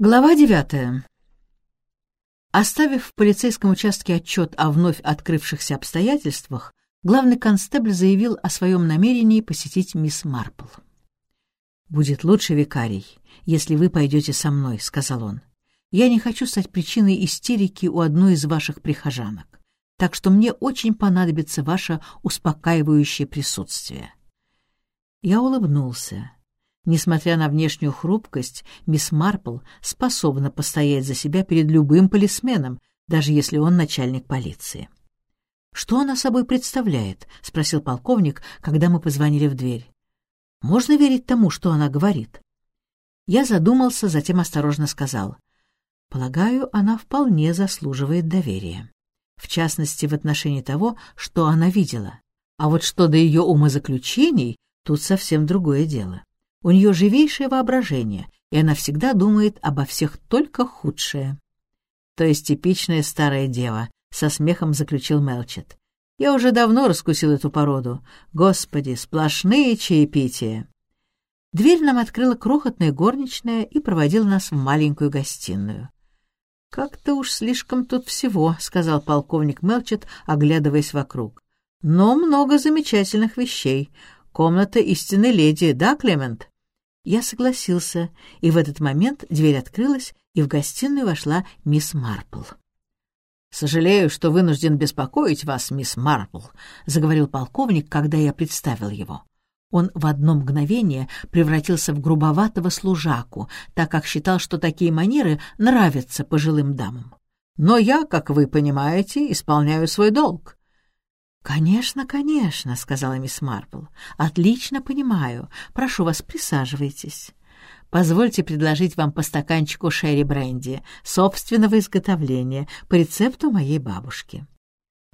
Глава девятая. Оставив в полицейском участке отчет о вновь открывшихся обстоятельствах, главный констебль заявил о своем намерении посетить мисс Марпл. «Будет лучше, викарий, если вы пойдете со мной», — сказал он. «Я не хочу стать причиной истерики у одной из ваших прихожанок, так что мне очень понадобится ваше успокаивающее присутствие». Я улыбнулся. Несмотря на внешнюю хрупкость, мисс Марпл способна постоять за себя перед любым полисменом, даже если он начальник полиции. «Что она собой представляет?» — спросил полковник, когда мы позвонили в дверь. «Можно верить тому, что она говорит?» Я задумался, затем осторожно сказал. «Полагаю, она вполне заслуживает доверия. В частности, в отношении того, что она видела. А вот что до ее умозаключений, тут совсем другое дело. У нее живейшее воображение, и она всегда думает обо всех только худшее. То есть типичная старая дева, со смехом заключил Мелчет. Я уже давно раскусил эту породу. Господи, сплошные чаепития. Дверь нам открыла крохотная горничная и проводила нас в маленькую гостиную. «Как-то уж слишком тут всего», — сказал полковник Мелчет, оглядываясь вокруг. «Но много замечательных вещей. Комната истинной леди, да, Клемент?» Я согласился, и в этот момент дверь открылась, и в гостиную вошла мисс Марпл. «Сожалею, что вынужден беспокоить вас, мисс Марпл», — заговорил полковник, когда я представил его. Он в одно мгновение превратился в грубоватого служаку, так как считал, что такие манеры нравятся пожилым дамам. «Но я, как вы понимаете, исполняю свой долг. «Конечно, конечно», — сказала мисс Марпл. «Отлично понимаю. Прошу вас, присаживайтесь. Позвольте предложить вам по стаканчику шерри-бренди, собственного изготовления, по рецепту моей бабушки».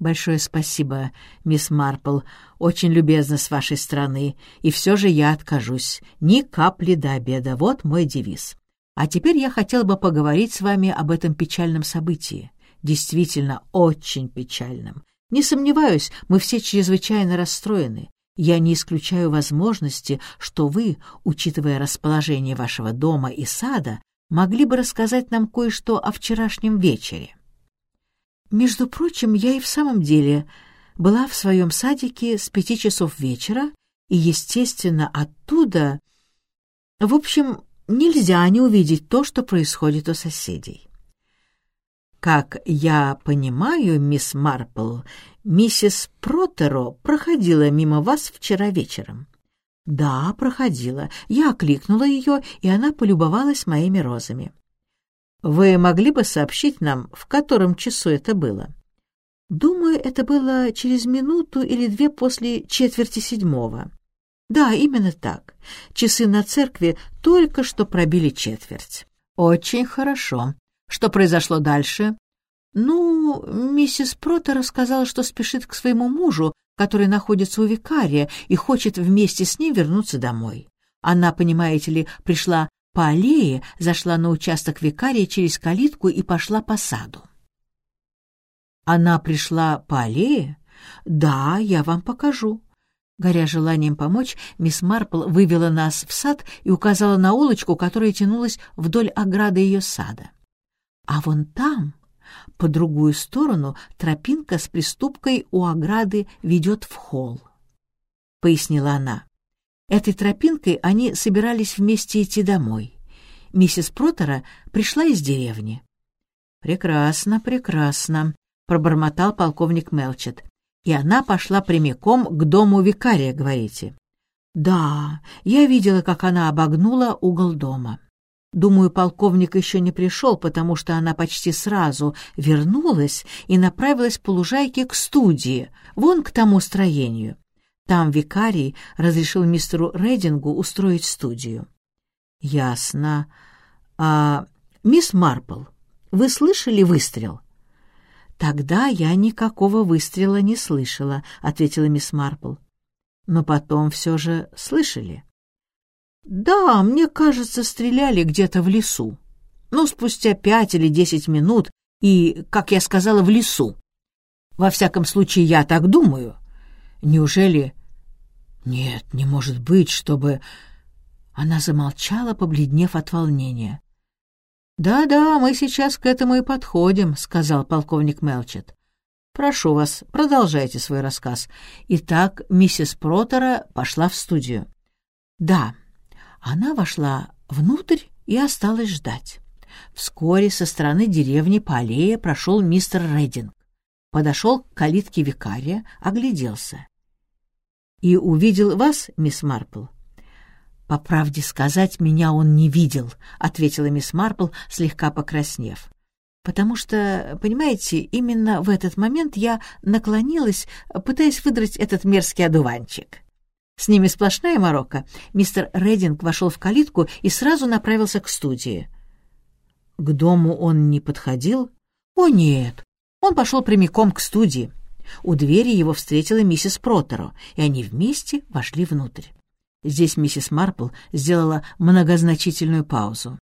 «Большое спасибо, мисс Марпл. Очень любезно с вашей стороны. И все же я откажусь. Ни капли до обеда. Вот мой девиз. А теперь я хотел бы поговорить с вами об этом печальном событии. Действительно, очень печальном. Не сомневаюсь, мы все чрезвычайно расстроены. Я не исключаю возможности, что вы, учитывая расположение вашего дома и сада, могли бы рассказать нам кое-что о вчерашнем вечере. Между прочим, я и в самом деле была в своем садике с пяти часов вечера, и, естественно, оттуда... В общем, нельзя не увидеть то, что происходит у соседей. Как я понимаю, мисс Марпл, миссис Протеро проходила мимо вас вчера вечером. Да, проходила. Я окликнула ее, и она полюбовалась моими розами. Вы могли бы сообщить нам, в котором часу это было? Думаю, это было через минуту или две после четверти седьмого. Да, именно так. Часы на церкви только что пробили четверть. Очень хорошо. Что произошло дальше? Ну, миссис Протер рассказала, что спешит к своему мужу, который находится у викария, и хочет вместе с ним вернуться домой. Она, понимаете ли, пришла по аллее, зашла на участок викария через калитку и пошла по саду. Она пришла по аллее? Да, я вам покажу. Горя желанием помочь, мисс Марпл вывела нас в сад и указала на улочку, которая тянулась вдоль ограды ее сада. А вон там, по другую сторону, тропинка с приступкой у ограды ведет в холл. Пояснила она. Этой тропинкой они собирались вместе идти домой. Миссис Протера пришла из деревни. «Прекрасно, прекрасно», — пробормотал полковник Мелчет. «И она пошла прямиком к дому викария, говорите?» «Да, я видела, как она обогнула угол дома». Думаю, полковник еще не пришел, потому что она почти сразу вернулась и направилась по лужайке к студии, вон к тому строению. Там викарий разрешил мистеру Рейдингу устроить студию. «Ясно. А, мисс Марпл, вы слышали выстрел?» «Тогда я никакого выстрела не слышала», — ответила мисс Марпл. «Но потом все же слышали». «Да, мне кажется, стреляли где-то в лесу. Ну, спустя пять или десять минут и, как я сказала, в лесу. Во всяком случае, я так думаю. Неужели...» «Нет, не может быть, чтобы...» Она замолчала, побледнев от волнения. «Да-да, мы сейчас к этому и подходим», — сказал полковник Мелчет. «Прошу вас, продолжайте свой рассказ». Итак, миссис Протера пошла в студию. «Да, она вошла внутрь и осталась ждать. Вскоре со стороны деревни по аллее прошел мистер Рединг. Подошел к калитке викария, огляделся. «И увидел вас, мисс Марпл?» «По правде сказать, меня он не видел», — ответила мисс Марпл, слегка покраснев. «Потому что, понимаете, именно в этот момент я наклонилась, пытаясь выдрать этот мерзкий одуванчик». С ними сплошная морока. Мистер Рединг вошел в калитку и сразу направился к студии. К дому он не подходил? О, нет. Он пошел прямиком к студии. У двери его встретила миссис Протеро, и они вместе вошли внутрь. Здесь миссис Марпл сделала многозначительную паузу.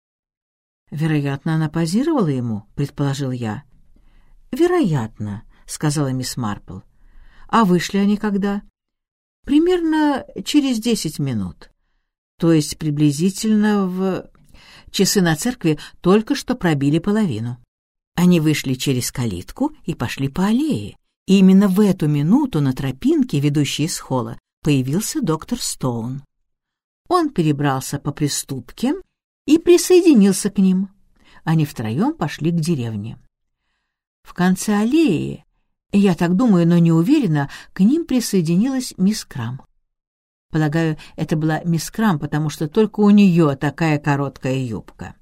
«Вероятно, она позировала ему», — предположил я. «Вероятно», — сказала мисс Марпл. «А вышли они когда?» «Примерно через десять минут. То есть приблизительно в...» Часы на церкви только что пробили половину. Они вышли через калитку и пошли по аллее. И именно в эту минуту на тропинке, ведущей из холла, появился доктор Стоун. Он перебрался по приступке и присоединился к ним. Они втроем пошли к деревне. В конце аллеи, я так думаю, но не уверена, к ним присоединилась мисс Крам. Полагаю, это была мисс Крам, потому что только у нее такая короткая юбка.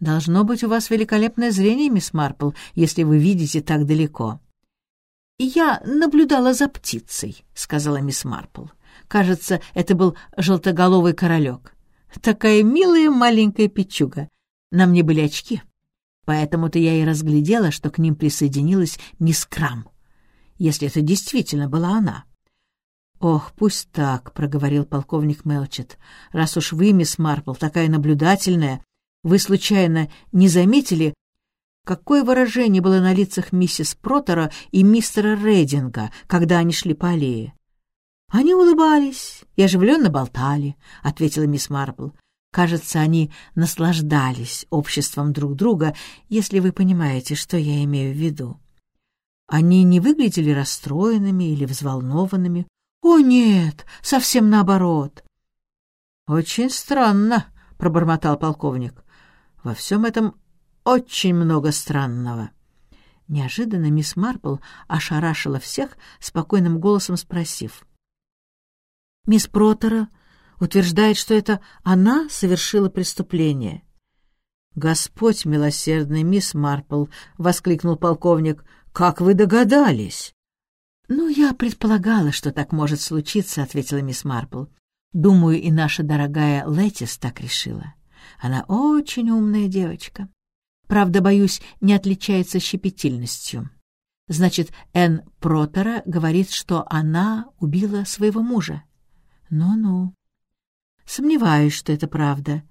«Должно быть у вас великолепное зрение, мисс Марпл, если вы видите так далеко». «Я наблюдала за птицей», — сказала мисс Марпл. «Кажется, это был желтоголовый королек. Такая милая маленькая печуга. На мне были очки. Поэтому-то я и разглядела, что к ним присоединилась мисс Крам, если это действительно была она». «Ох, пусть так», — проговорил полковник Мелчет. «Раз уж вы, мисс Марпл, такая наблюдательная, вы, случайно, не заметили, какое выражение было на лицах миссис Протера и мистера Рейдинга, когда они шли по аллее?» «Они улыбались и оживленно болтали», — ответила мисс Марпл. «Кажется, они наслаждались обществом друг друга, если вы понимаете, что я имею в виду. Они не выглядели расстроенными или взволнованными, «О, нет, совсем наоборот». «Очень странно», — пробормотал полковник. «Во всем этом очень много странного». Неожиданно мисс Марпл ошарашила всех, спокойным голосом спросив. «Мисс Протера утверждает, что это она совершила преступление». «Господь милосердный, мисс Марпл!» — воскликнул полковник. «Как вы догадались?» «Ну, я предполагала, что так может случиться», — ответила мисс Марпл. «Думаю, и наша дорогая Летис так решила. Она очень умная девочка. Правда, боюсь, не отличается щепетильностью. Значит, Энн Протера говорит, что она убила своего мужа. Ну-ну. Сомневаюсь, что это правда.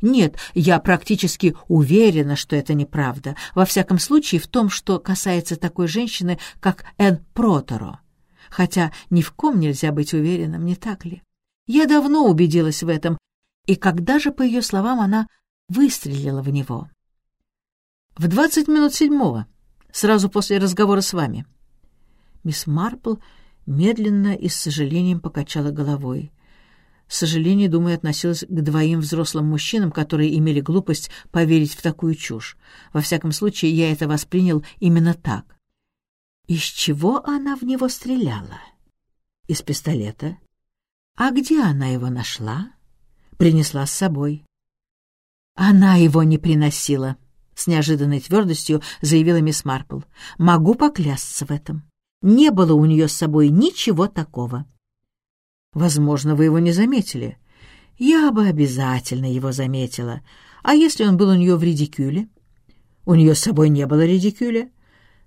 Нет, я практически уверена, что это неправда. Во всяком случае, в том, что касается такой женщины, как Энн Протеро. Хотя ни в ком нельзя быть уверенным, не так ли? Я давно убедилась в этом, и когда же, по ее словам, она выстрелила в него? В двадцать минут седьмого, сразу после разговора с вами. Мисс Марпл медленно и с сожалением покачала головой с сожалением, думаю, относилась к двоим взрослым мужчинам, которые имели глупость поверить в такую чушь. Во всяком случае, я это воспринял именно так. Из чего она в него стреляла? Из пистолета. А где она его нашла? Принесла с собой. Она его не приносила, — с неожиданной твердостью заявила мисс Марпл. Могу поклясться в этом. Не было у нее с собой ничего такого. Возможно, вы его не заметили. Я бы обязательно его заметила. А если он был у нее в редикюле? У нее с собой не было редикюля.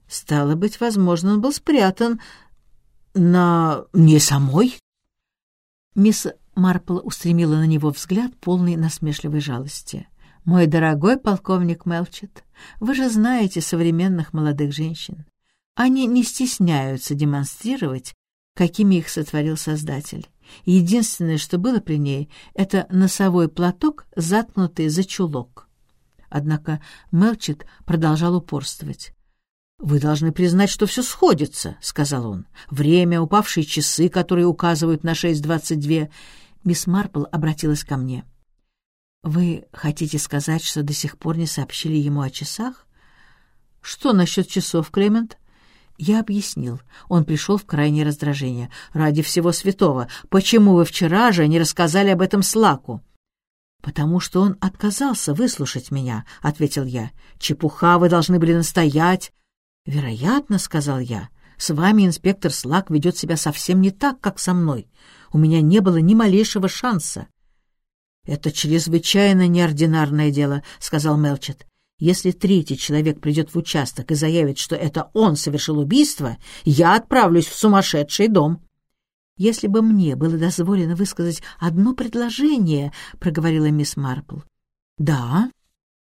Стало быть, возможно, он был спрятан на... не самой? Мисс Марпл устремила на него взгляд, полный насмешливой жалости. «Мой дорогой полковник Мелчет, вы же знаете современных молодых женщин. Они не стесняются демонстрировать, какими их сотворил Создатель. Единственное, что было при ней, это носовой платок, заткнутый за чулок. Однако Мелчит продолжал упорствовать. «Вы должны признать, что все сходится», — сказал он. «Время, упавшие часы, которые указывают на 6.22». Мисс Марпл обратилась ко мне. «Вы хотите сказать, что до сих пор не сообщили ему о часах?» «Что насчет часов, Клемент?» Я объяснил. Он пришел в крайнее раздражение. «Ради всего святого, почему вы вчера же не рассказали об этом Слаку?» «Потому что он отказался выслушать меня», — ответил я. «Чепуха, вы должны были настоять». «Вероятно», — сказал я, — «с вами инспектор Слак ведет себя совсем не так, как со мной. У меня не было ни малейшего шанса». «Это чрезвычайно неординарное дело», — сказал Мелчет. «Если третий человек придет в участок и заявит, что это он совершил убийство, я отправлюсь в сумасшедший дом». «Если бы мне было дозволено высказать одно предложение», — проговорила мисс Марпл. «Да,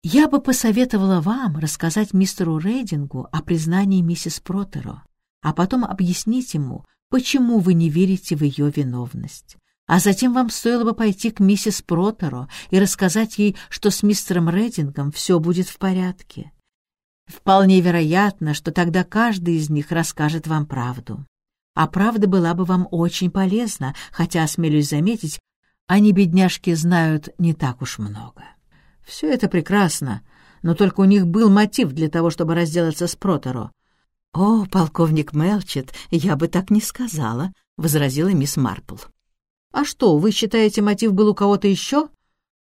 я бы посоветовала вам рассказать мистеру Рейдингу о признании миссис Протеро, а потом объяснить ему, почему вы не верите в ее виновность. А затем вам стоило бы пойти к миссис Протеро и рассказать ей, что с мистером Рейдингом все будет в порядке. Вполне вероятно, что тогда каждый из них расскажет вам правду а правда была бы вам очень полезна, хотя, осмелюсь заметить, они, бедняжки, знают не так уж много. Все это прекрасно, но только у них был мотив для того, чтобы разделаться с Протеро. «О, полковник Мелчет, я бы так не сказала», — возразила мисс Марпл. «А что, вы считаете, мотив был у кого-то еще?»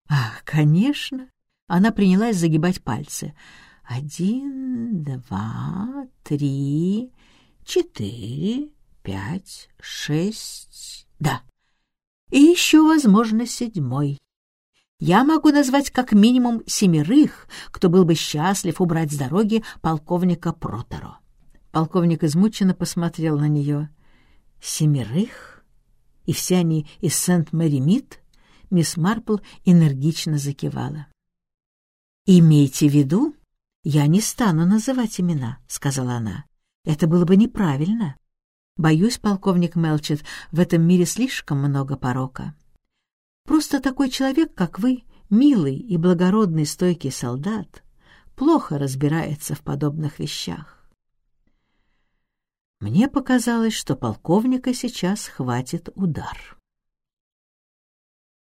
«Ах, конечно». Она принялась загибать пальцы. «Один, два, три, четыре, пять, шесть... Да. И еще, возможно, седьмой. Я могу назвать как минимум семерых, кто был бы счастлив убрать с дороги полковника Протеро. Полковник измученно посмотрел на нее. Семерых? И все они из Сент-Мэри-Мид? Мисс Марпл энергично закивала. «Имейте в виду, я не стану называть имена», — сказала она. «Это было бы неправильно. Боюсь, полковник Мелчет, в этом мире слишком много порока. Просто такой человек, как вы, милый и благородный стойкий солдат, плохо разбирается в подобных вещах. Мне показалось, что полковника сейчас хватит удар.